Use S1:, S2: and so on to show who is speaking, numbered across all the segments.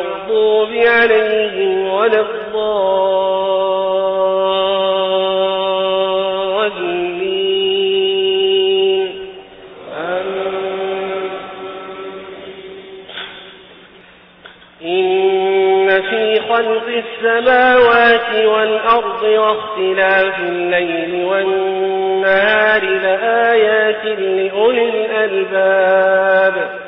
S1: المغضوب عليهم ولا الضالين. إن في خلق السماوات والأرض واختلاف الليل والنهار لآيات لأولي الألباب.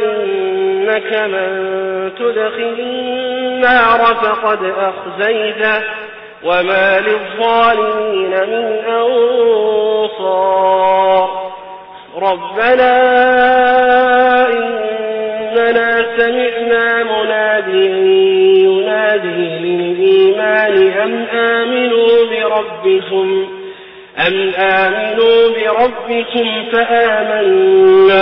S1: إنك من تدخل النار فقد أخزيته وما للظالمين من أنصار ربنا إننا سمعنا مناديا ينادي للإيمان أن آمنوا بربكم أن آمنوا بربكم فآمنا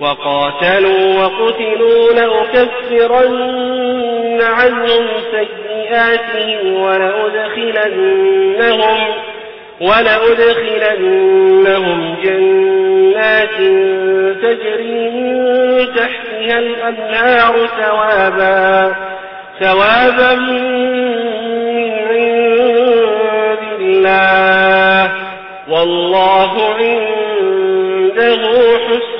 S1: وقاتلوا وقتلوا لأكفرن عنهم سيئاتهم ولأدخلنهم ولأدخلنهم جنات تجري من تحتها الأنهار ثوابا ثوابا من عند الله. والله عنده حسن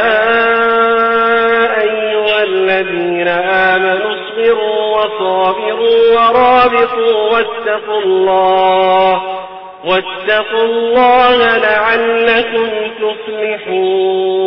S1: واتقوا الله لعلكم تصلحون